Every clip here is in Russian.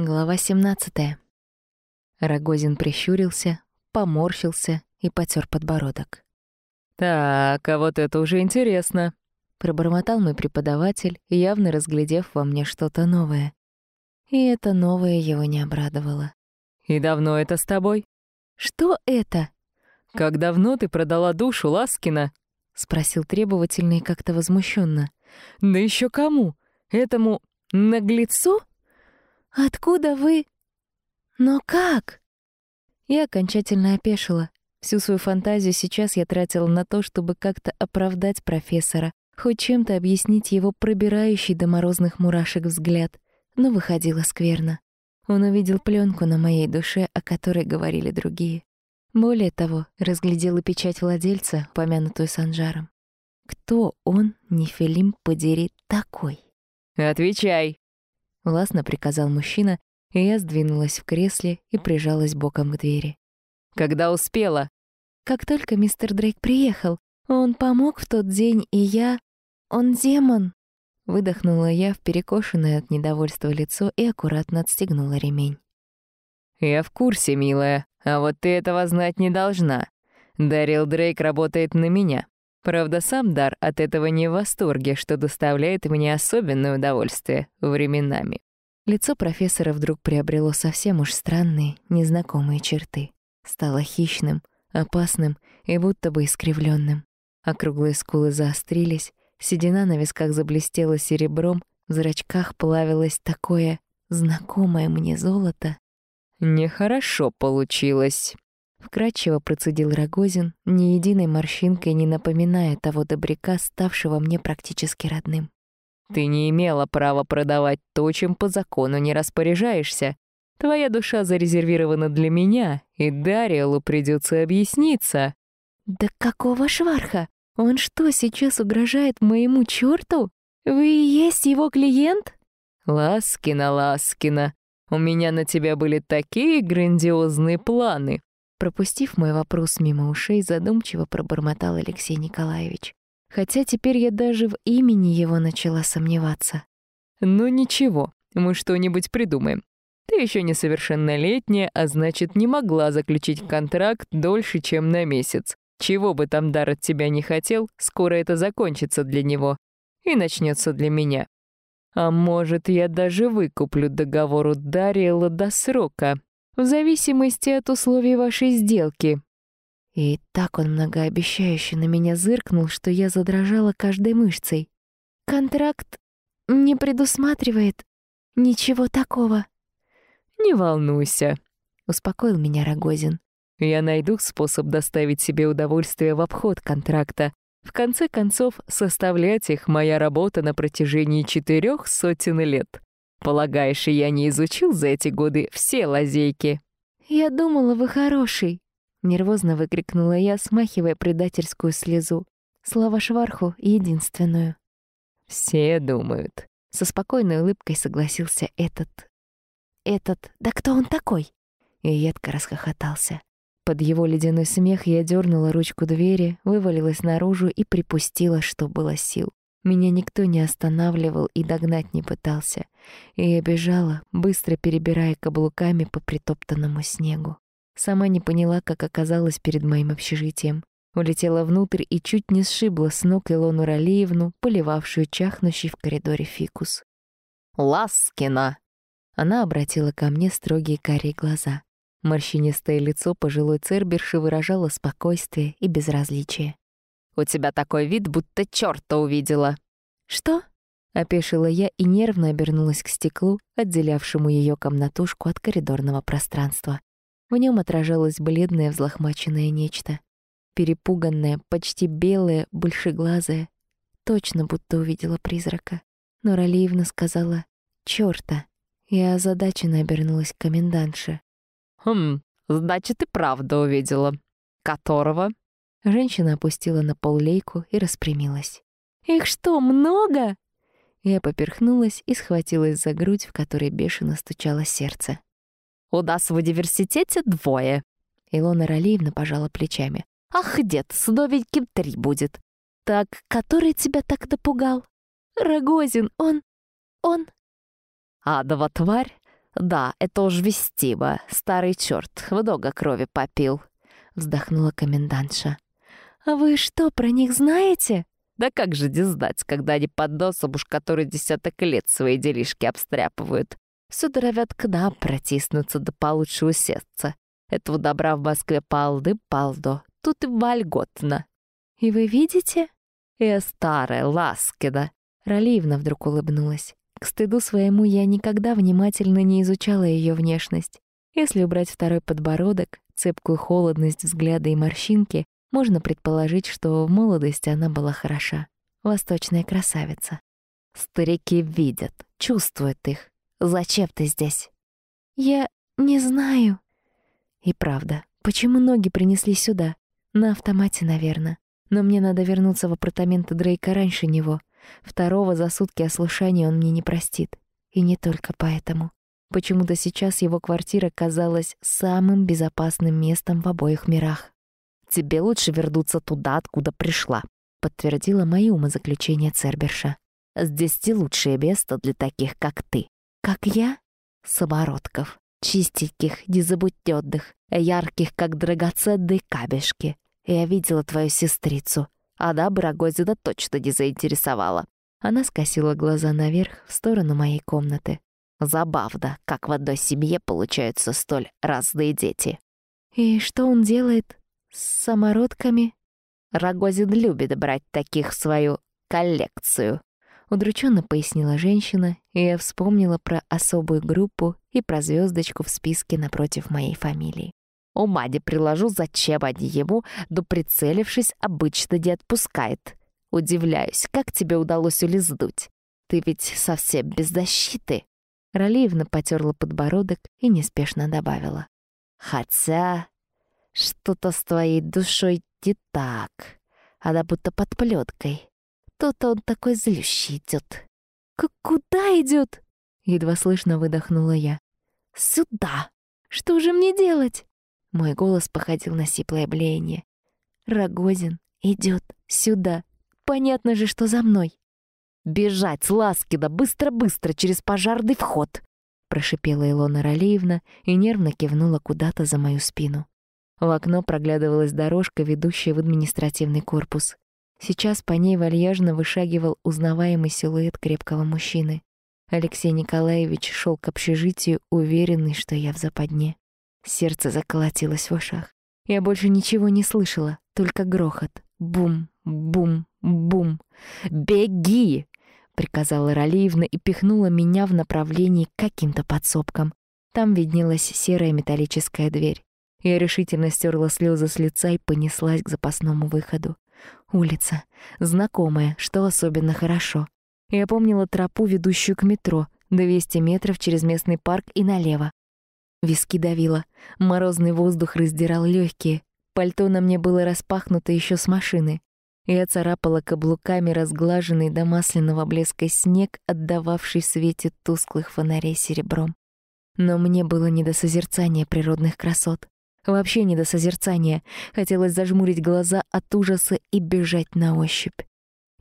Глава 17. Рогозин прищурился, поморщился и потер подбородок. «Так, а вот это уже интересно», — пробормотал мой преподаватель, явно разглядев во мне что-то новое. И это новое его не обрадовало. «И давно это с тобой?» «Что это?» «Как давно ты продала душу, Ласкина?» — спросил требовательно и как-то возмущенно. «Да еще кому? Этому наглецу?» «Откуда вы? Но как?» Я окончательно опешила. Всю свою фантазию сейчас я тратила на то, чтобы как-то оправдать профессора, хоть чем-то объяснить его пробирающий до морозных мурашек взгляд, но выходило скверно. Он увидел пленку на моей душе, о которой говорили другие. Более того, разглядел и печать владельца, помянутую Санжаром. Кто он, Нефилим, подери, такой? «Отвечай!» Властно приказал мужчина, и я сдвинулась в кресле и прижалась боком к двери. «Когда успела?» «Как только мистер Дрейк приехал, он помог в тот день, и я... Он демон!» Выдохнула я в перекошенное от недовольства лицо и аккуратно отстегнула ремень. «Я в курсе, милая, а вот ты этого знать не должна. Дарил Дрейк работает на меня. Правда, сам Дар от этого не в восторге, что доставляет мне особенное удовольствие временами. Лицо профессора вдруг приобрело совсем уж странные, незнакомые черты. Стало хищным, опасным и будто бы искривленным. Округлые скулы заострились, седина на висках заблестела серебром, в зрачках плавилось такое знакомое мне золото. «Нехорошо получилось», Вкратчиво процедил Рогозин, ни единой морщинкой не напоминая того добряка, ставшего мне практически родным. «Ты не имела права продавать то, чем по закону не распоряжаешься. Твоя душа зарезервирована для меня, и Дариэлу придется объясниться». «Да какого шварха? Он что, сейчас угрожает моему черту? Вы и есть его клиент?» «Ласкина, Ласкина, у меня на тебя были такие грандиозные планы. Пропустив мой вопрос мимо ушей, задумчиво пробормотал Алексей Николаевич. Хотя теперь я даже в имени его начала сомневаться. «Ну ничего, мы что-нибудь придумаем. Ты еще несовершеннолетняя, а значит, не могла заключить контракт дольше, чем на месяц. Чего бы там дар от тебя не хотел, скоро это закончится для него. И начнется для меня. А может, я даже выкуплю договор у Дариэла до срока, в зависимости от условий вашей сделки». И так он многообещающе на меня зыркнул, что я задрожала каждой мышцей. «Контракт не предусматривает ничего такого». «Не волнуйся», — успокоил меня Рогозин. «Я найду способ доставить себе удовольствие в обход контракта. В конце концов, составлять их моя работа на протяжении четырех сотен лет. Полагаешь, я не изучил за эти годы все лазейки?» «Я думала, вы хороший», — нервозно выкрикнула я, смахивая предательскую слезу. Слава Шварху — единственную. «Все думают», — со спокойной улыбкой согласился этот. «Этот? Да кто он такой?» И едко расхохотался. Под его ледяной смех я дернула ручку двери, вывалилась наружу и припустила, что было сил. Меня никто не останавливал и догнать не пытался. И я бежала, быстро перебирая каблуками по притоптанному снегу. Сама не поняла, как оказалась перед моим общежитием. Улетела внутрь и чуть не сшибла с ног Илону Ралиевну, поливавшую чахнущий в коридоре фикус. «Ласкина!» Она обратила ко мне строгие карие глаза. Морщинистое лицо пожилой церберши выражало спокойствие и безразличие. У тебя такой вид, будто чёрта увидела». «Что?» — опешила я и нервно обернулась к стеклу, отделявшему её комнатушку от коридорного пространства. В нём отражалось бледное взлохмаченное нечто. Перепуганное, почти белое, большеглазое. Точно будто увидела призрака. Но Ралиевна сказала «чёрта». Я озадаченно обернулась к комендантше. «Хм, значит, и правда увидела. Которого?» Женщина опустила на пол лейку и распрямилась. «Их что, много?» Я поперхнулась и схватилась за грудь, в которой бешено стучало сердце. «У нас в университете двое!» Илона Ралиевна пожала плечами. «Ах, дед, с новеньким три будет!» «Так, который тебя так напугал?» «Рогозин, он... он...» «Адова тварь, «Да, это уж вестиво. Старый черт, много крови попил», — вздохнула комендантша. «А вы что, про них знаете?» «Да как же не знать, когда они под носом уж который десяток лет свои делишки обстряпывают. Все норовят к нам протиснуться да получше усесться. Этого добра в Москве полды-полдо, тут и вольготно». «И вы видите?» «Э, старая Ласкина!» Ралиевна вдруг улыбнулась. К стыду своему я никогда внимательно не изучала ее внешность. Если убрать второй подбородок, цепкую холодность взгляда и морщинки, можно предположить, что в молодости она была хороша. Восточная красавица. Старики видят, чувствуют их. Зачем ты здесь? Я не знаю. И правда, почему ноги принесли сюда? На автомате, наверное. Но мне надо вернуться в апартаменты Дрейка раньше него. Второго за сутки ослушания он мне не простит. И не только поэтому. Почему-то сейчас его квартира казалась самым безопасным местом в обоих мирах. «Тебе лучше вернуться туда, откуда пришла», — подтвердила мои умозаключения Церберша. «Здесь и лучшее место для таких, как ты». «Как я?» «Самородков. Чистеньких, незабутнённых, ярких, как драгоценные камешки. Я видела твою сестрицу. Она бы Рогозина точно не заинтересовала». Она скосила глаза наверх, в сторону моей комнаты. Забавно, как в одной семье получаются столь разные дети. «И что он делает с самородками?» Рогозин любит брать таких в свою коллекцию. Удрученно пояснила женщина, и я вспомнила про особую группу и про звездочку в списке напротив моей фамилии. Ума не приложу, зачем они ему, да прицелившись, обычно не отпускает. Удивляюсь, как тебе удалось улизнуть? Ты ведь совсем без защиты. Ралиевна потерла подбородок и неспешно добавила. «Хотя что-то с твоей душой не так. Она будто под плеткой. То-то он такой злющий идет. К «Куда идет? едва слышно выдохнула я. «Сюда! Что же мне делать?» Мой голос походил на сиплое блеяние. «Рогозин идет сюда. Понятно же, что за мной. «Бежать, Ласкина, быстро-быстро, через пожарный вход!» прошипела Илона Ралеевна и нервно кивнула куда-то за мою спину. В окно проглядывалась дорожка, ведущая в административный корпус. Сейчас по ней вальяжно вышагивал узнаваемый силуэт крепкого мужчины. Алексей Николаевич шел к общежитию, уверенный, что я в западне. Сердце заколотилось в ушах. Я больше ничего не слышала, только грохот. Бум, бум, бум. «Беги!» приказала Ралиевна и пихнула меня в направлении к каким-то подсобкам. Там виднелась серая металлическая дверь. Я решительно стерла слезы с лица и понеслась к запасному выходу. Улица. Знакомая, что особенно хорошо. Я помнила тропу, ведущую к метро, 200 метров через местный парк и налево. Виски давило. Морозный воздух раздирал легкие. Пальто на мне было распахнуто еще с машины. Я царапала каблуками разглаженный до масляного блеска снег, отдававший свете тусклых фонарей серебром. Но мне было не до созерцания природных красот. Вообще не до созерцания. Хотелось зажмурить глаза от ужаса и бежать на ощупь.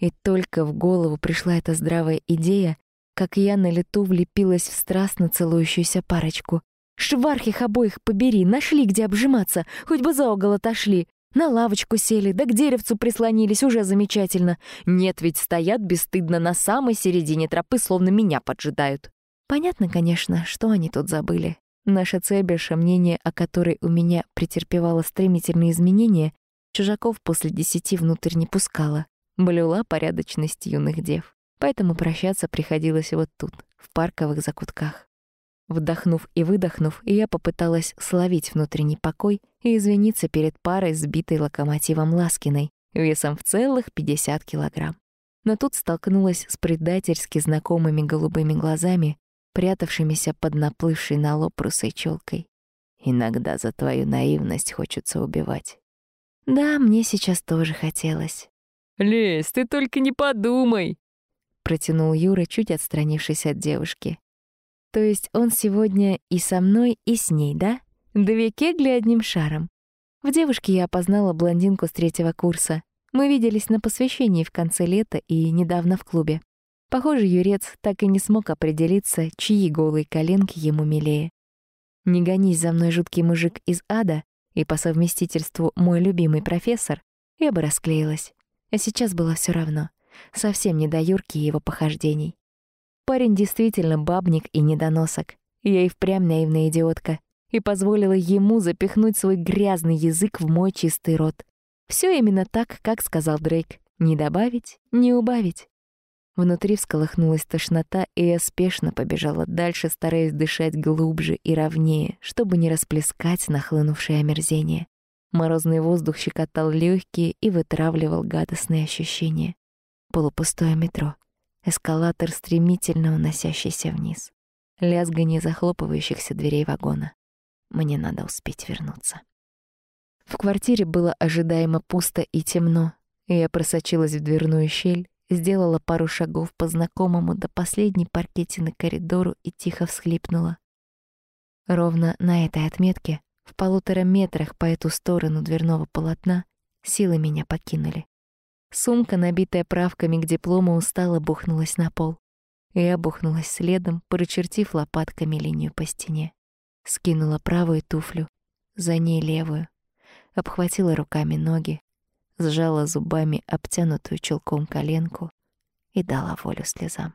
И только в голову пришла эта здравая идея, как я на лету влепилась в страстно целующуюся парочку. «Шварх их обоих побери, нашли, где обжиматься, хоть бы за угол отошли. На лавочку сели, да к деревцу прислонились, уже замечательно. Нет, ведь стоят бесстыдно на самой середине тропы, словно меня поджидают. Понятно, конечно, что они тут забыли. Наша Цеберша, мнение о которой у меня претерпевало стремительные изменения, чужаков после десяти внутрь не пускала. Блюла порядочность юных дев. Поэтому прощаться приходилось вот тут, в парковых закутках. Вдохнув и выдохнув, я попыталась словить внутренний покой и извиниться перед парой, сбитой локомотивом Ласкиной, весом в целых 50 килограмм. Но тут столкнулась с предательски знакомыми голубыми глазами, прятавшимися под наплывшей на лоб русой челкой. Иногда за твою наивность хочется убивать. Да, мне сейчас тоже хотелось. «Лесь, ты только не подумай!» Протянул Юра, чуть отстранившись от девушки. То есть он сегодня и со мной, и с ней, да? Две кегли одним шаром. В девушке я опознала блондинку с третьего курса. Мы виделись на посвящении в конце лета и недавно в клубе. Похоже, Юрец так и не смог определиться, чьи голые коленки ему милее. «Не гонись за мной, жуткий мужик из ада», и по совместительству мой любимый профессор, я бы расклеилась. А сейчас было все равно. Совсем не до Юрки и его похождений. Парень действительно бабник и недоносок. Я и впрямь наивная идиотка. И позволила ему запихнуть свой грязный язык в мой чистый рот. Все именно так, как сказал Дрейк. Не добавить, не убавить. Внутри всколыхнулась тошнота, и я спешно побежала дальше, стараясь дышать глубже и ровнее, чтобы не расплескать нахлынувшее омерзение. Морозный воздух щекотал легкие и вытравливал гадостные ощущения. Полупустое метро. Эскалатор, стремительно уносящийся вниз. Лязганье захлопывающихся дверей вагона. Мне надо успеть вернуться. В квартире было ожидаемо пусто и темно, и я просочилась в дверную щель, сделала пару шагов по знакомому до последней паркетины коридору и тихо всхлипнула. Ровно на этой отметке, в полутора метрах по эту сторону дверного полотна, силы меня покинули. Сумка, набитая правками к диплому, устало бухнулась на пол. Я бухнулась следом, прочертив лопатками линию по стене. Скинула правую туфлю, за ней левую. Обхватила руками ноги, сжала зубами обтянутую чулком коленку и дала волю слезам.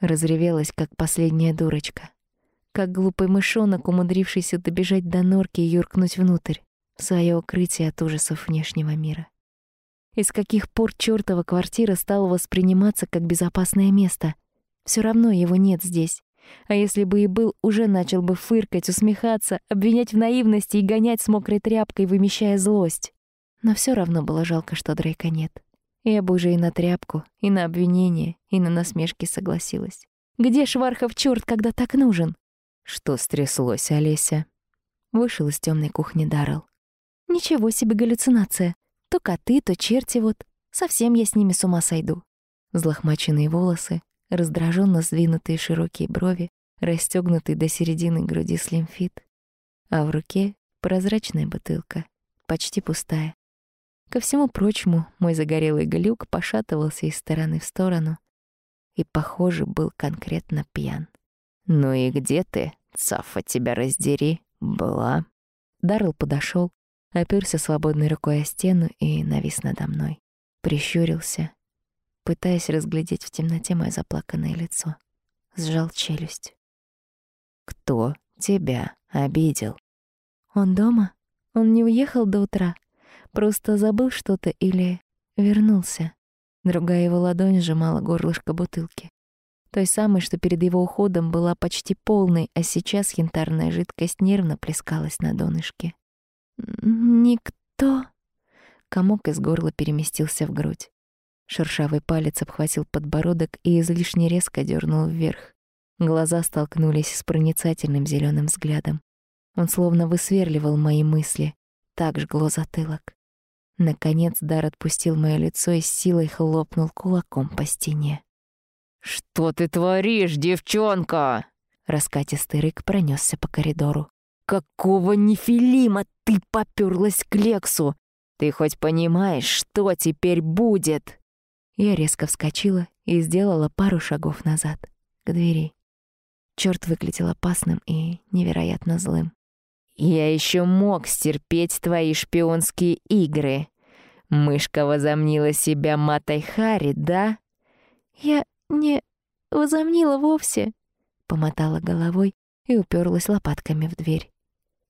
Разревелась, как последняя дурочка, как глупый мышонок, умудрившийся добежать до норки и юркнуть внутрь, в своё укрытие от ужасов внешнего мира. Из каких пор чёртова квартира стала восприниматься как безопасное место? Всё равно его нет здесь. А если бы и был, уже начал бы фыркать, усмехаться, обвинять в наивности и гонять с мокрой тряпкой, вымещая злость. Но все равно было жалко, что Дрейка нет. Я бы уже и на тряпку, и на обвинение, и на насмешки согласилась. Где Швархов черт, когда так нужен? Что стряслось, Олеся? Вышел из темной кухни Даррелл. Ничего себе галлюцинация. То коты, то черти вот. Совсем я с ними с ума сойду. Злохмаченные волосы, раздраженно сдвинутые широкие брови, расстегнутый до середины груди слимфит, а в руке прозрачная бутылка, почти пустая. Ко всему прочему, мой загорелый глюк пошатывался из стороны в сторону и, похоже, был конкретно пьян. «Ну и где ты, Цафа, тебя раздери, была?» Даррелл подошел, оперся свободной рукой о стену и навис надо мной. Прищурился, пытаясь разглядеть в темноте мое заплаканное лицо. Сжал челюсть. «Кто тебя обидел?» «Он дома? Он не уехал до утра?» Просто забыл что-то или вернулся. Другая его ладонь сжимала горлышко бутылки. Той самой, что перед его уходом была почти полной, а сейчас янтарная жидкость нервно плескалась на донышке. «Никто...» Комок из горла переместился в грудь. Шершавый палец обхватил подбородок и излишне резко дернул вверх. Глаза столкнулись с проницательным зеленым взглядом. Он словно высверливал мои мысли, так жгло затылок. Наконец Дар отпустил моё лицо и с силой хлопнул кулаком по стене. «Что ты творишь, девчонка?» Раскатистый рык пронесся по коридору. «Какого нефилима ты попёрлась к Лексу? Ты хоть понимаешь, что теперь будет?» Я резко вскочила и сделала пару шагов назад, к двери. Чёрт выглядел опасным и невероятно злым. «Я ещё мог стерпеть твои шпионские игры, Мышка возомнила себя матой Хари, да? Я не возомнила вовсе, помотала головой и уперлась лопатками в дверь.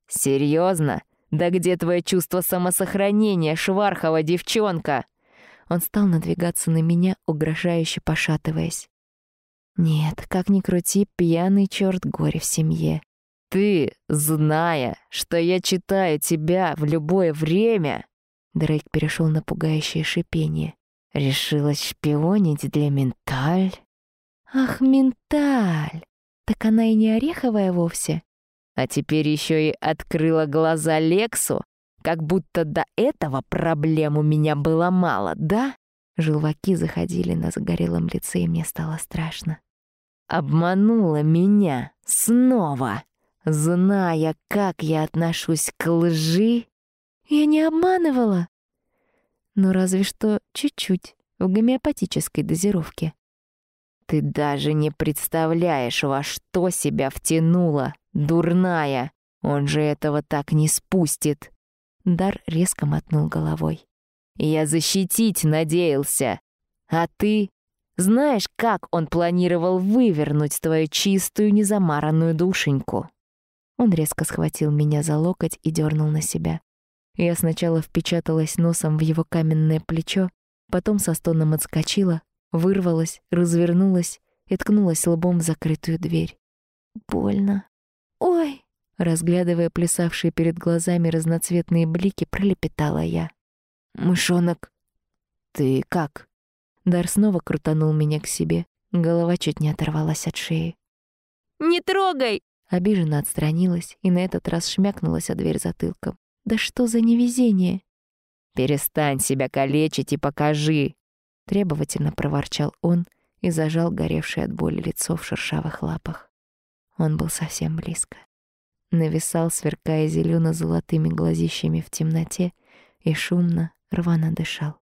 Серьезно? Да где твое чувство самосохранения, швархова девчонка? Он стал надвигаться на меня, угрожающе пошатываясь. Нет, как ни крути, пьяный черт горе в семье. Ты, зная, что я читаю тебя в любое время, Дрейк перешел на пугающее шипение. «Решилась шпионить для Менталь?» «Ах, Менталь! Так она и не ореховая вовсе?» «А теперь еще и открыла глаза Лексу, как будто до этого проблем у меня было мало, да?» Желваки заходили на загорелом лице, и мне стало страшно. «Обманула меня снова, зная, как я отношусь к лжи я не обманывала. Но разве что чуть-чуть, в гомеопатической дозировке. Ты даже не представляешь, во что себя втянула, дурная. Он же этого так не спустит. Дар резко мотнул головой. Я защитить надеялся. А ты? Знаешь, как он планировал вывернуть твою чистую, незамаранную душеньку? Он резко схватил меня за локоть и дернул на себя. Я сначала впечаталась носом в его каменное плечо, потом со стоном отскочила, вырвалась, развернулась и ткнулась лбом в закрытую дверь. Больно. «Ой!» Разглядывая плясавшие перед глазами разноцветные блики, пролепетала я. «Мышонок, ты как?» Дар снова крутанул меня к себе. Голова чуть не оторвалась от шеи. «Не трогай!» Обиженно отстранилась и на этот раз шмякнулась о дверь затылком. «Да что за невезение!» «Перестань себя калечить и покажи!» Требовательно проворчал он и зажал горевшее от боли лицо в шершавых лапах. Он был совсем близко нависал, сверкая зелено-золотыми глазищами в темноте, и шумно, рвано дышал.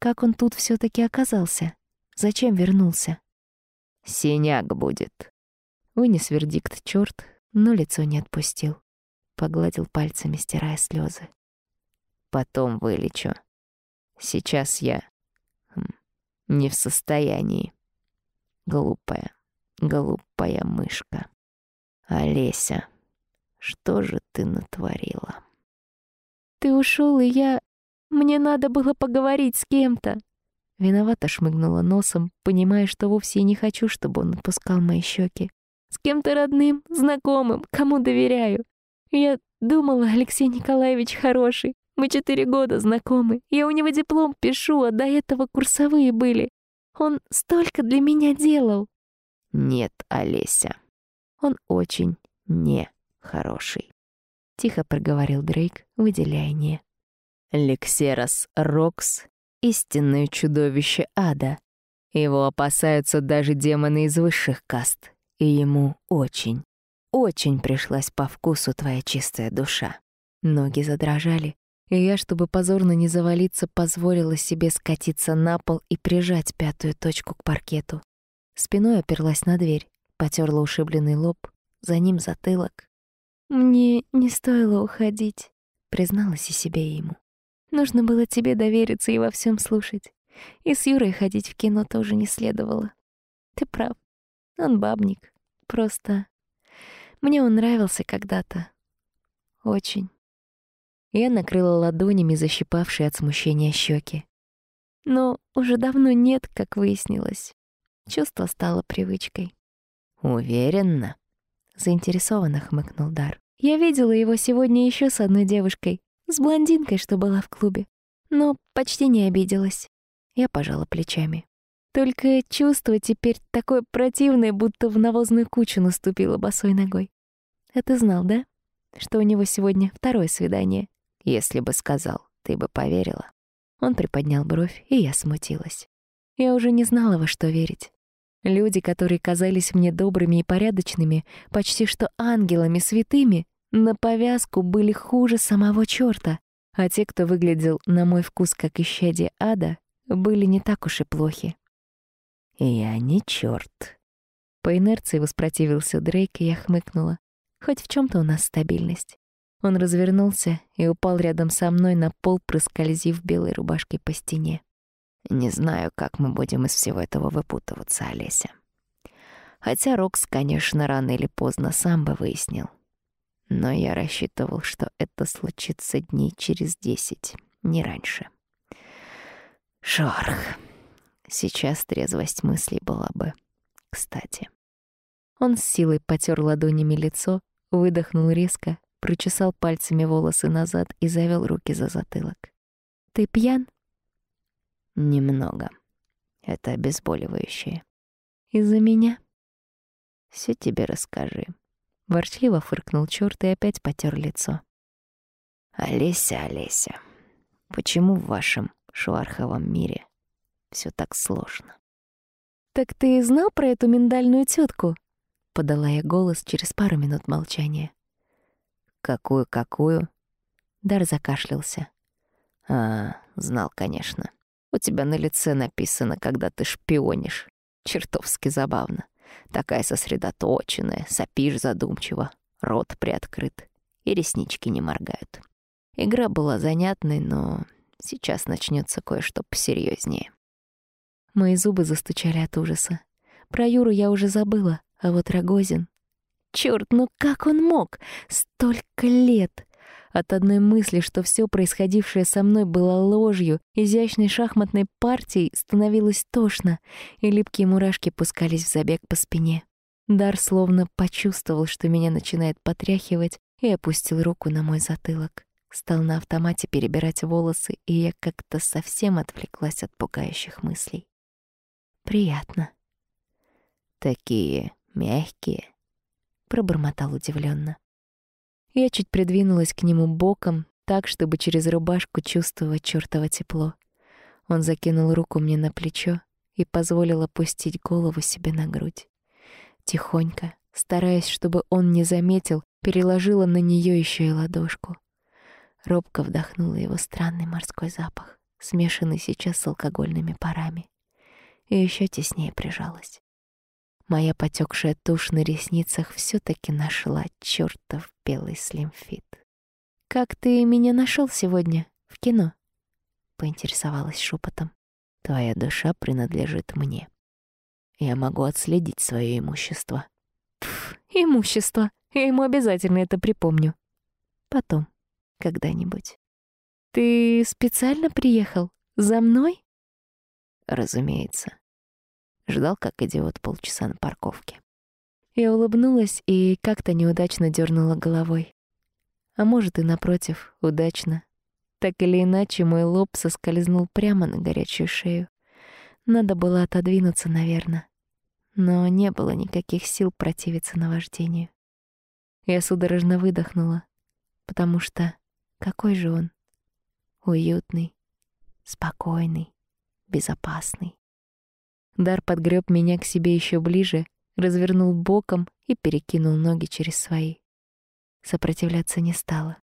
Как он тут все таки оказался? Зачем вернулся? «Синяк будет», — вынес вердикт черт, но лицо не отпустил. Погладил пальцами, стирая слезы. «Потом вылечу. Сейчас я хм, не в состоянии. Глупая, глупая мышка. Олеся». Что же ты натворила? Ты ушел, и я... Мне надо было поговорить с кем-то. Виновато шмыгнула носом, понимая, что вовсе не хочу, чтобы он отпускал мои щеки. С кем-то родным, знакомым, кому доверяю. Я думала, Алексей Николаевич хороший. Мы четыре года знакомы. Я у него диплом пишу, а до этого курсовые были. Он столько для меня делал. Нет, Олеся, он очень не хороший. Тихо проговорил Дрейк, выделяя «не». Лексерос Рокс — истинное чудовище ада. Его опасаются даже демоны из высших каст, и ему очень, очень пришлась по вкусу твоя чистая душа. Ноги задрожали, и я, чтобы позорно не завалиться, позволила себе скатиться на пол и прижать пятую точку к паркету. Спиной оперлась на дверь, потерла ушибленный лоб, за ним затылок. «Мне не стоило уходить», — призналась и себе ему. «Нужно было тебе довериться и во всем слушать. И с Юрой ходить в кино тоже не следовало. Ты прав. Он бабник. Просто мне он нравился когда-то. Очень». Я накрыла ладонями защипавшие от смущения щеки. Но уже давно нет, как выяснилось. Чувство стало привычкой. «Уверенно?» заинтересованно хмыкнул Дар. Я видела его сегодня еще с одной девушкой, с блондинкой, что была в клубе, но почти не обиделась. Я пожала плечами. Только чувство теперь такое противное, будто в навозную кучу наступила босой ногой. А ты знал, да, что у него сегодня второе свидание? Если бы сказал, ты бы поверила. Он приподнял бровь, и я смутилась. Я уже не знала, во что верить. Люди, которые казались мне добрыми и порядочными, почти что ангелами святыми, на повязку были хуже самого чёрта, а те, кто выглядел на мой вкус как исчадие ада, были не так уж и плохи. «Я не чёрт», — по инерции воспротивился Дрейк, и я хмыкнула. Хоть в чём то у нас стабильность. Он развернулся и упал рядом со мной на пол, проскользив белой рубашкой по стене. Не знаю, как мы будем из всего этого выпутываться, Олеся. Хотя Рокс, конечно, рано или поздно сам бы выяснил. Но я рассчитывал, что это случится дней через десять, не раньше. Шорх. Сейчас трезвость мыслей была бы кстати. Он с силой потер ладонями лицо, выдохнул резко, прочесал пальцами волосы назад и завел руки за затылок. «Ты пьян?» Немного. Это обезболивающее. Из-за меня? Все тебе расскажи. Ворчливо фыркнул черт и опять потер лицо. Олеся, Олеся, почему в вашем шварховом мире все так сложно? Так ты знал про эту миндальную тетку? Подала я голос через пару минут молчания. Какую-какую? Дар закашлялся. А, знал, конечно. У тебя на лице написано, когда ты шпионишь. Чертовски забавно. Такая сосредоточенная, сопишь задумчиво, рот приоткрыт, и реснички не моргают. Игра была занятной, но сейчас начнется кое-что посерьезнее. Мои зубы застучали от ужаса. Про Юру я уже забыла, а вот Рогозин... Чёрт, ну как он мог? Столько лет! От одной мысли, что все происходившее со мной было ложью, изящной шахматной партией, становилось тошно, и липкие мурашки пускались в забег по спине. Дар словно почувствовал, что меня начинает потряхивать, и опустил руку на мой затылок. Стал на автомате перебирать волосы, и я как-то совсем отвлеклась от пугающих мыслей. Приятно. Такие мягкие, пробормотал удивленно. Я чуть придвинулась к нему боком, так, чтобы через рубашку чувствовать чёртово тепло. Он закинул руку мне на плечо и позволил опустить голову себе на грудь. Тихонько, стараясь, чтобы он не заметил, переложила на неё ещё и ладошку. Робко вдохнула его странный морской запах, смешанный сейчас с алкогольными парами. И ещё теснее прижалась. Моя потекшая тушь на ресницах все таки нашла чертов белый слимфит. «Как ты меня нашел сегодня в кино?» — поинтересовалась шепотом. «Твоя душа принадлежит мне. Я могу отследить свое имущество». «Пф, имущество. Я ему обязательно это припомню. Потом, когда-нибудь. Ты специально приехал? За мной?» «Разумеется. Ждал, как идиот, полчаса на парковке. Я улыбнулась и как-то неудачно дернула головой. А может и напротив, удачно. Так или иначе, мой лоб соскользнул прямо на горячую шею. Надо было отодвинуться, наверное. Но не было никаких сил противиться наваждению. Я судорожно выдохнула, потому что какой же он? Уютный, спокойный, безопасный. Дар подгреб меня к себе еще ближе, развернул боком и перекинул ноги через свои. Сопротивляться не стала.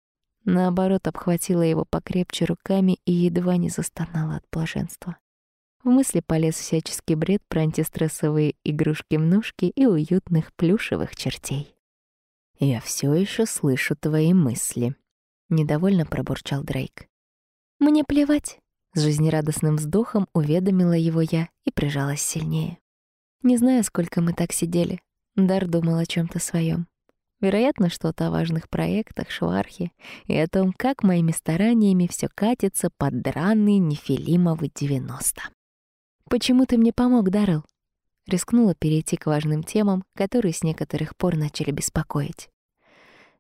Наоборот, обхватила его покрепче руками и едва не застонала от блаженства. В мысли полез всяческий бред про антистрессовые игрушки-мнушки и уютных плюшевых чертей. «Я все еще слышу твои мысли», — недовольно пробурчал Дрейк. «Мне плевать. С жизнерадостным вздохом уведомила его я и прижалась сильнее. Не знаю, сколько мы так сидели. Дар думал о чем то своем. Вероятно, что-то о важных проектах, швархе и о том, как моими стараниями все катится под драный нефилимовый 90. «Почему ты мне помог, Даррелл?» Рискнула перейти к важным темам, которые с некоторых пор начали беспокоить.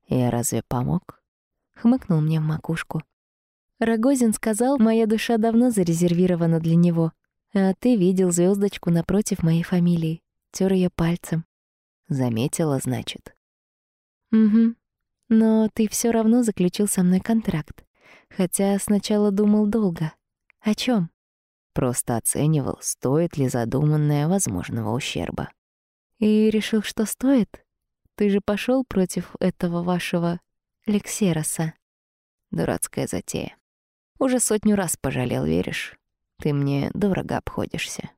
«Я разве помог?» — хмыкнул мне в макушку. Рогозин сказал, моя душа давно зарезервирована для него. А ты видел звездочку напротив моей фамилии. Тёр её пальцем. Заметила, значит. Угу. Но ты всё равно заключил со мной контракт. Хотя сначала думал долго. О чём? Просто оценивал, стоит ли задуманное возможного ущерба. И решил, что стоит? Ты же пошёл против этого вашего Лексероса. Дурацкая затея. Уже сотню раз пожалел, веришь? Ты мне дорого обходишься.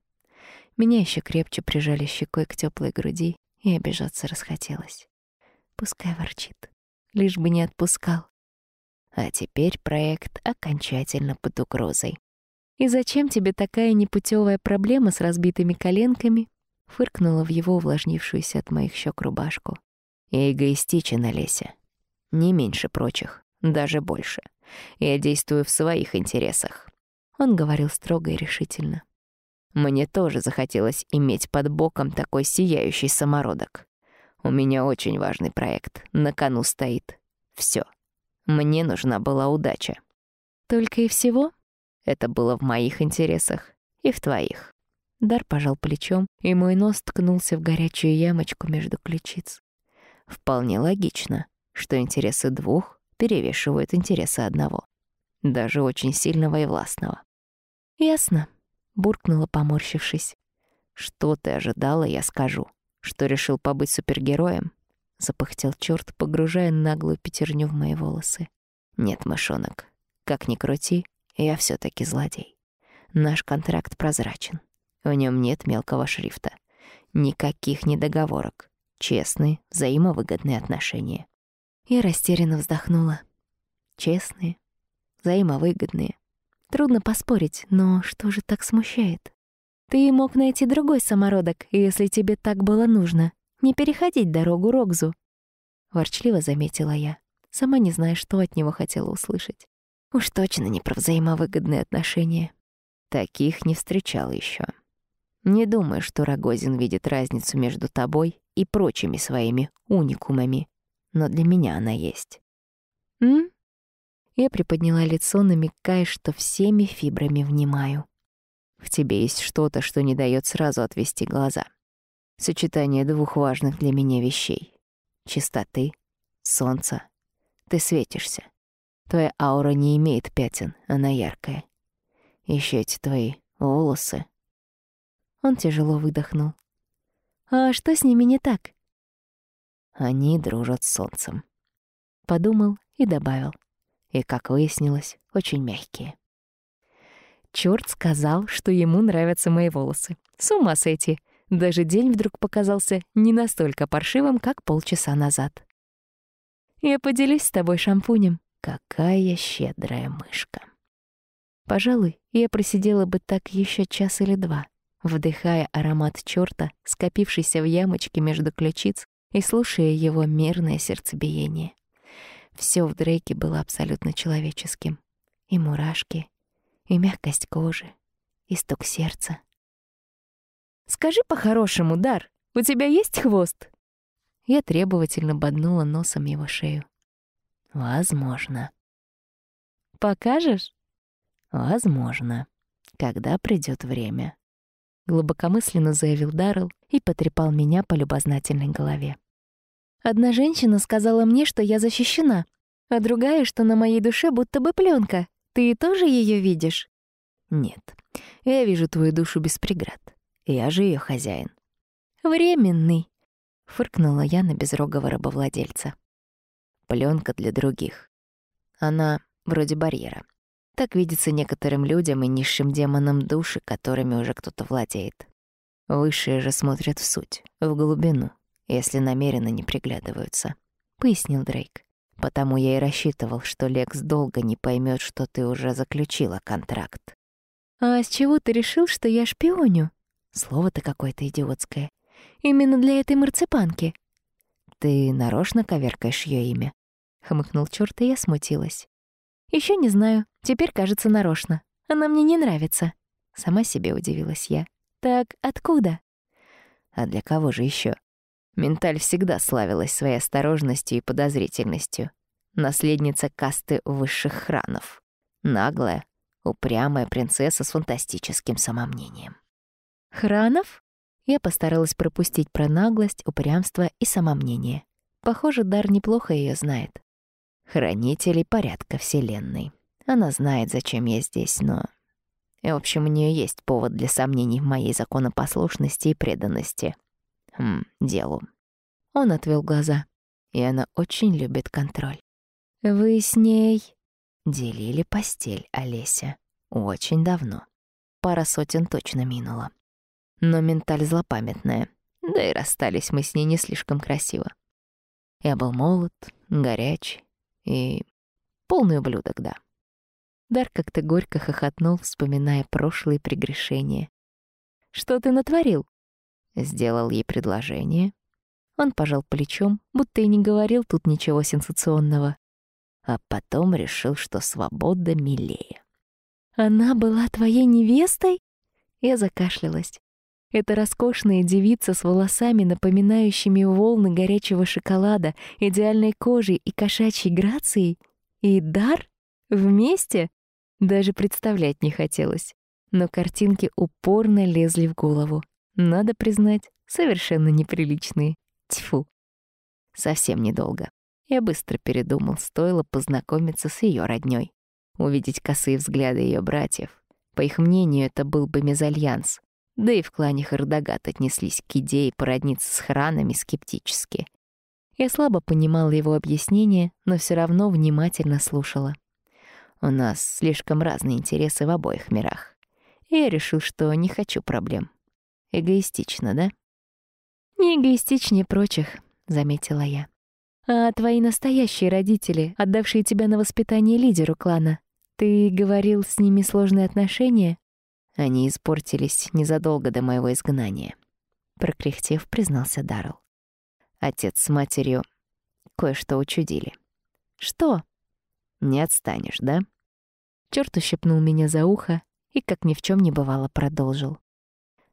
Меня еще крепче прижали щекой к теплой груди, и обижаться расхотелось. Пускай ворчит, лишь бы не отпускал. А теперь проект окончательно под угрозой. «И зачем тебе такая непутевая проблема с разбитыми коленками?» Фыркнула в его увлажнившуюся от моих щек рубашку. «Я эгоистичен, Олеся. Не меньше прочих, даже больше. Я действую в своих интересах». Он говорил строго и решительно. «Мне тоже захотелось иметь под боком такой сияющий самородок. У меня очень важный проект, на кону стоит. Все. Мне нужна была удача». «Только и всего?» «Это было в моих интересах и в твоих». Дар пожал плечом, и мой нос ткнулся в горячую ямочку между ключиц. «Вполне логично, что интересы двух перевешивают интересы одного, даже очень сильного и властного. «Ясно», — буркнула, поморщившись. «Что ты ожидала, я скажу. Что решил побыть супергероем?» — запыхтел чёрт, погружая наглую пятерню в мои волосы. «Нет, мышонок, как ни крути, я всё таки злодей. Наш контракт прозрачен. В нем нет мелкого шрифта. Никаких недоговорок. Честные, взаимовыгодные отношения. Я растерянно вздохнула. Честные, взаимовыгодные. Трудно поспорить, но что же так смущает? Ты мог найти другой самородок, если тебе так было нужно. Не переходить дорогу Рокзу. Ворчливо заметила я, сама не зная, что от него хотела услышать. Уж точно не про взаимовыгодные отношения. Таких не встречал еще. Не думаю, что Рогозин видит разницу между тобой и прочими своими уникумами, но для меня она есть. М? Я приподняла лицо, намекая, что всеми фибрами внимаю. В тебе есть что-то, что не дает сразу отвести глаза. Сочетание двух важных для меня вещей — чистоты, солнца. Ты светишься. Твоя аура не имеет пятен, она яркая. Еще эти твои волосы. Он тяжело выдохнул. А что с ними не так? Они дружат с солнцем. Подумал и добавил. И, как выяснилось, очень мягкие. Чёрт сказал, что ему нравятся мои волосы. С ума сойти. Даже день вдруг показался не настолько паршивым, как полчаса назад. Я поделюсь с тобой шампунем. Какая щедрая мышка. Пожалуй, я просидела бы так еще час или два, вдыхая аромат чёрта, скопившийся в ямочке между ключиц, и слушая его мерное сердцебиение. Всё в Дрейке было абсолютно человеческим. И мурашки, и мягкость кожи, и стук сердца. «Скажи по-хорошему, Дар, у тебя есть хвост?» Я требовательно боднула носом его шею. «Возможно». «Покажешь?» «Возможно, когда придёт время», — глубокомысленно заявил Даррелл и потрепал меня по любознательной голове. Одна женщина сказала мне, что я защищена, а другая, что на моей душе будто бы пленка. Ты тоже ее видишь? Нет, я вижу твою душу без преград. Я же ее хозяин. Временный, фыркнула я на безрогого рабовладельца. Пленка для других. Она вроде барьера. Так видится некоторым людям и низшим демонам души, которыми уже кто-то владеет. Высшие же смотрят в суть, в глубину, если намеренно не приглядываются», — пояснил Дрейк. «Потому я и рассчитывал, что Лекс долго не поймет, что ты уже заключила контракт». «А с чего ты решил, что я шпионю?» Слово-то какое-то идиотское. «Именно для этой марципанки». «Ты нарочно коверкаешь ее имя?» — хмыкнул чёрт, и я смутилась. Еще не знаю. Теперь, кажется, нарочно. Она мне не нравится». Сама себе удивилась я. «Так откуда?» «А для кого же еще? Менталь всегда славилась своей осторожностью и подозрительностью. Наследница касты высших хранов. Наглая, упрямая принцесса с фантастическим самомнением. «Хранов?» Я постаралась пропустить про наглость, упрямство и самомнение. Похоже, Дар неплохо ее знает. Хранителей порядка Вселенной. Она знает, зачем я здесь, но... И, в общем, у нее есть повод для сомнений в моей законопослушности и преданности. Хм, делу. Он отвел глаза. И она очень любит контроль. «Вы с ней...» Делили постель, Олеся. Очень давно. Пара сотен точно минула. Но менталь злопамятная. Да и расстались мы с ней не слишком красиво. Я был молод, горячий и полный ублюдок, да. Дар как-то горько хохотнул, вспоминая прошлые прегрешения. «Что ты натворил?» Сделал ей предложение. Он пожал плечом, будто и не говорил тут ничего сенсационного. А потом решил, что свобода милее. «Она была твоей невестой?» Я закашлялась. Эта роскошная девица с волосами, напоминающими волны горячего шоколада, идеальной кожей и кошачьей грацией? И дар? Вместе? Даже представлять не хотелось. Но картинки упорно лезли в голову. Надо признать, совершенно неприличные. Тьфу. Совсем недолго. Я быстро передумал, стоило познакомиться с ее роднёй. Увидеть косые взгляды ее братьев. По их мнению, это был бы мезальянс, да и в клане Хардагат отнеслись к идее породниться с хранами скептически. Я слабо понимала его объяснение, но все равно внимательно слушала. У нас слишком разные интересы в обоих мирах. И я решил, что не хочу проблем. Эгоистично, да? Не эгоистичнее прочих, заметила я. А твои настоящие родители, отдавшие тебя на воспитание лидеру клана, ты говорил с ними сложные отношения? Они испортились незадолго до моего изгнания. Прокряхтев, признался Даррелл. Отец с матерью кое-что учудили. Что? Не отстанешь, да? Чёрт ущипнул меня за ухо и, как ни в чем не бывало, продолжил.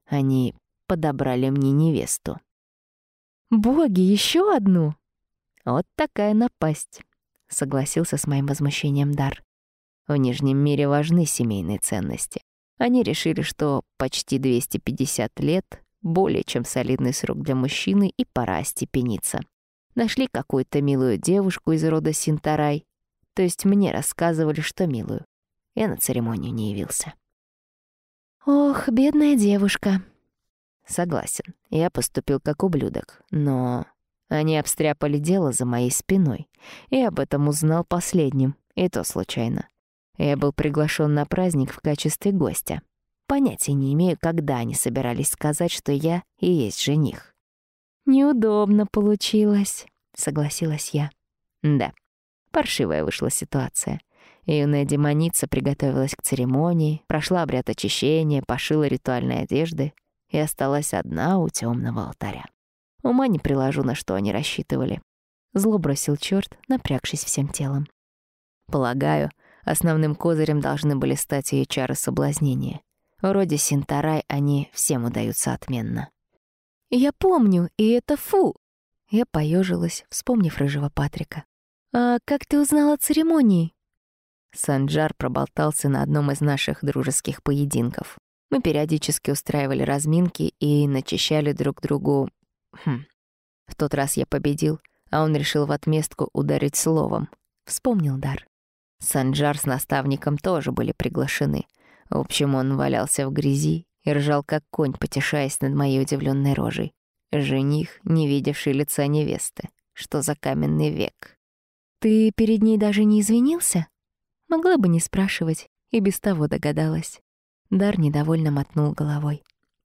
Они подобрали мне невесту. «Боги, еще одну!» «Вот такая напасть», — согласился с моим возмущением Дар. «В Нижнем мире важны семейные ценности. Они решили, что почти 250 лет — более чем солидный срок для мужчины, и пора остепениться. Нашли какую-то милую девушку из рода Синтарай, то есть мне рассказывали, что милую. Я на церемонию не явился. «Ох, бедная девушка», Согласен, я поступил как ублюдок, но они обстряпали дело за моей спиной, и об этом узнал последним, и то случайно. Я был приглашен на праздник в качестве гостя. Понятия не имею, когда они собирались сказать, что я и есть жених. «Неудобно получилось», — согласилась я. Да, паршивая вышла ситуация. Юная демоница приготовилась к церемонии, прошла обряд очищения, пошила ритуальные одежды и осталась одна у темного алтаря. Ума не приложу, на что они рассчитывали. Зло бросил черт, напрягшись всем телом. Полагаю, основным козырем должны были стать ее чары соблазнения. Вроде Синтарай они всем удаются отменно. «Я помню, и это фу!» Я поежилась, вспомнив рыжего Патрика. «А как ты узнала о церемонии?» Санджар проболтался на одном из наших дружеских поединков. Мы периодически устраивали разминки и начищали друг другу... Хм. В тот раз я победил, а он решил в отместку ударить словом. Вспомнил дар. Санджар с наставником тоже были приглашены. В общем, он валялся в грязи и ржал как конь, потешаясь над моей удивленной рожей. Жених, не видевший лица невесты. Что за каменный век? «Ты перед ней даже не извинился?» Могла бы не спрашивать, и без того догадалась. Дар недовольно мотнул головой.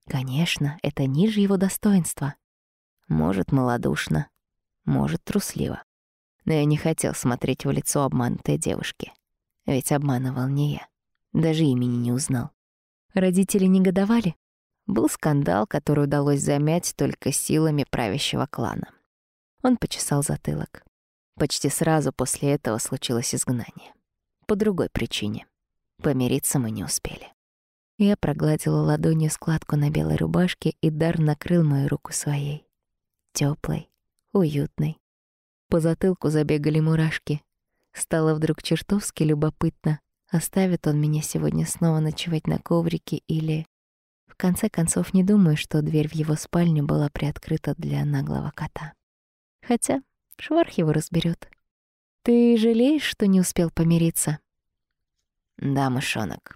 Конечно, это ниже его достоинства. Может, малодушно, может, трусливо. Но я не хотел смотреть в лицо обманутой девушки. Ведь обманывал не я. Даже имени не узнал. Родители негодовали? Был скандал, который удалось замять только силами правящего клана. Он почесал затылок. Почти сразу после этого случилось изгнание. По другой причине. Помириться мы не успели. Я прогладила ладонью складку на белой рубашке, и Дар накрыл мою руку своей. Тёплой, уютной. По затылку забегали мурашки. Стало вдруг чертовски любопытно, оставит он меня сегодня снова ночевать на коврике или... В конце концов, не думаю, что дверь в его спальню была приоткрыта для наглого кота. Хотя шварх его разберет. Ты жалеешь, что не успел помириться? Да, мышонок.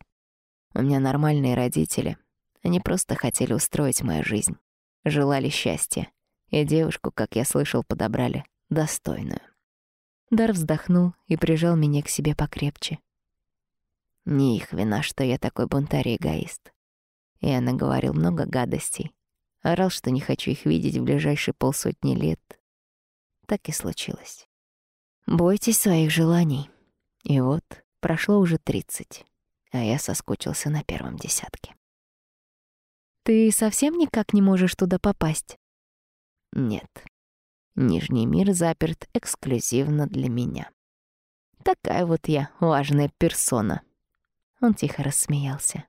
У меня нормальные родители. Они просто хотели устроить мою жизнь. Желали счастья. И девушку, как я слышал, подобрали достойную. Дар вздохнул и прижал меня к себе покрепче. Не их вина, что я такой бунтарь и эгоист. Я наговорил много гадостей. Орал, что не хочу их видеть в ближайшие полсотни лет. Так и случилось. Бойтесь своих желаний. И вот прошло уже тридцать а я соскучился на первом десятке. «Ты совсем никак не можешь туда попасть?» «Нет. Нижний мир заперт эксклюзивно для меня. Такая вот я важная персона». Он тихо рассмеялся.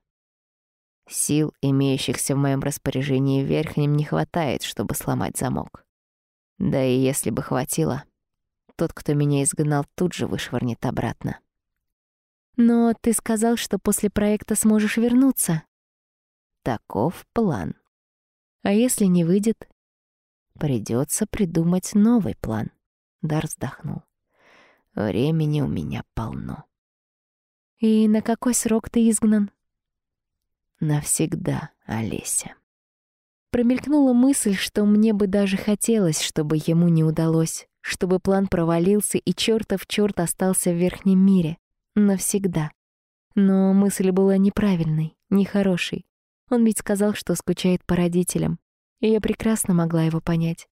Сил, имеющихся в моем распоряжении в Верхнем, не хватает, чтобы сломать замок. Да и если бы хватило, тот, кто меня изгнал, тут же вышвырнет обратно. Но ты сказал, что после проекта сможешь вернуться. Таков план. А если не выйдет? Придется придумать новый план. Дар вздохнул. Времени у меня полно. И на какой срок ты изгнан? Навсегда, Олеся. Промелькнула мысль, что мне бы даже хотелось, чтобы ему не удалось, чтобы план провалился и чертов черт остался в верхнем мире навсегда. Но мысль была неправильной, нехорошей. Он ведь сказал, что скучает по родителям, и я прекрасно могла его понять.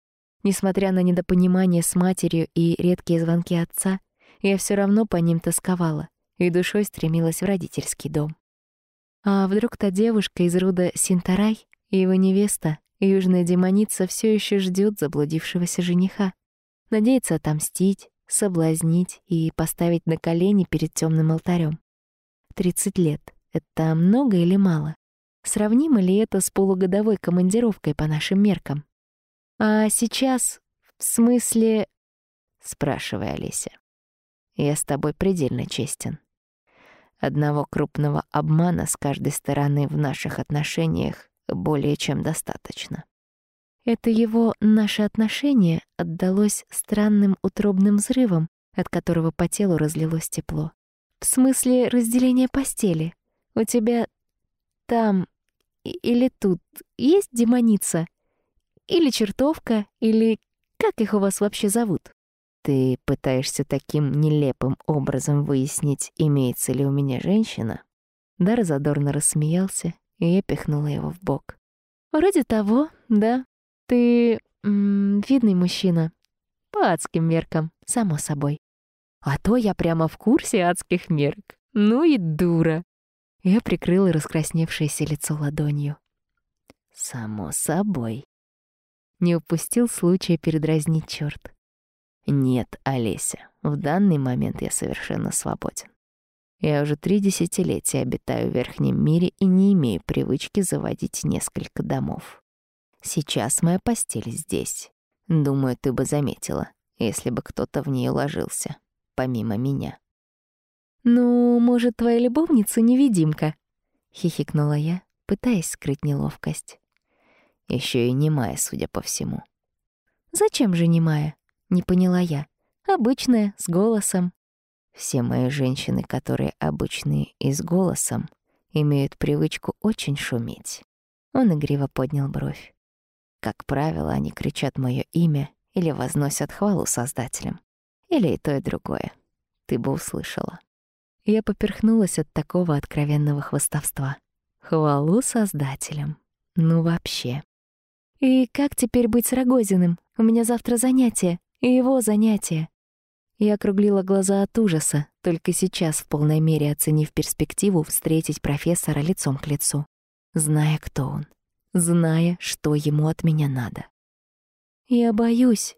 Несмотря на недопонимание с матерью и редкие звонки отца, я все равно по ним тосковала и душой стремилась в родительский дом. А вдруг та девушка из рода Синтарай и его невеста, южная демоница, все еще ждет заблудившегося жениха, надеется отомстить, соблазнить и поставить на колени перед темным алтарем. Тридцать лет — это много или мало? Сравнимо ли это с полугодовой командировкой по нашим меркам? А сейчас, в смысле... Спрашивай, Олеся. Я с тобой предельно честен. Одного крупного обмана с каждой стороны в наших отношениях более чем достаточно. Это его «наше отношение» отдалось странным утробным взрывом, от которого по телу разлилось тепло. В смысле разделения постели. У тебя там или тут есть демоница? Или чертовка? Или как их у вас вообще зовут? Ты пытаешься таким нелепым образом выяснить, имеется ли у меня женщина? Дар задорно рассмеялся, и я пихнула его в бок. Вроде того, да. Ты м -м, видный мужчина. По адским меркам, само собой. А то я прямо в курсе адских мерк. Ну и дура. Я прикрыла раскрасневшееся лицо ладонью. Само собой. Не упустил случая передразнить чёрт. Нет, Олеся, в данный момент я совершенно свободен. Я уже три десятилетия обитаю в верхнем мире и не имею привычки заводить несколько домов. Сейчас моя постель здесь. Думаю, ты бы заметила, если бы кто-то в нее ложился, помимо меня. «Ну, может, твоя любовница невидимка?» — хихикнула я, пытаясь скрыть неловкость. Еще и немая, судя по всему. «Зачем же немая?» — не поняла я. «Обычная, с голосом». Все мои женщины, которые обычные и с голосом, имеют привычку очень шуметь. Он игриво поднял бровь. Как правило, они кричат моё имя или возносят хвалу создателям. Или и то, и другое. Ты бы услышала. Я поперхнулась от такого откровенного хвастовства. Хвалу создателям. Ну вообще. И как теперь быть с Рогозиным? У меня завтра занятие, и его занятие. Я округлила глаза от ужаса, только сейчас в полной мере оценив перспективу встретить профессора лицом к лицу, зная, кто он, зная, что ему от меня надо. «Я боюсь».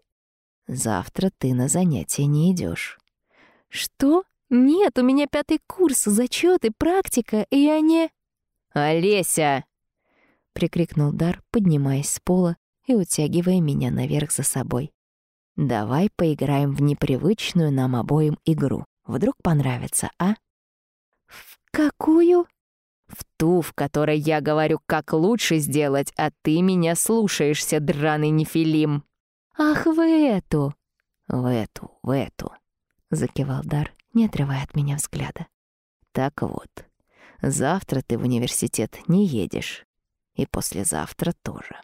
«Завтра ты на занятия не идешь. «Что?» «Нет, у меня пятый курс, зачеты, практика, и я не...» «Олеся!» — прикрикнул Дар, поднимаясь с пола и утягивая меня наверх за собой. «Давай поиграем в непривычную нам обоим игру. Вдруг понравится, а?» «В какую?» «В ту, в которой я говорю, как лучше сделать, а ты меня слушаешься, драный нефилим!» «Ах, в эту!» «В эту, в эту!» — закивал Дар не отрывая от меня взгляда. «Так вот, завтра ты в университет не едешь, и послезавтра тоже.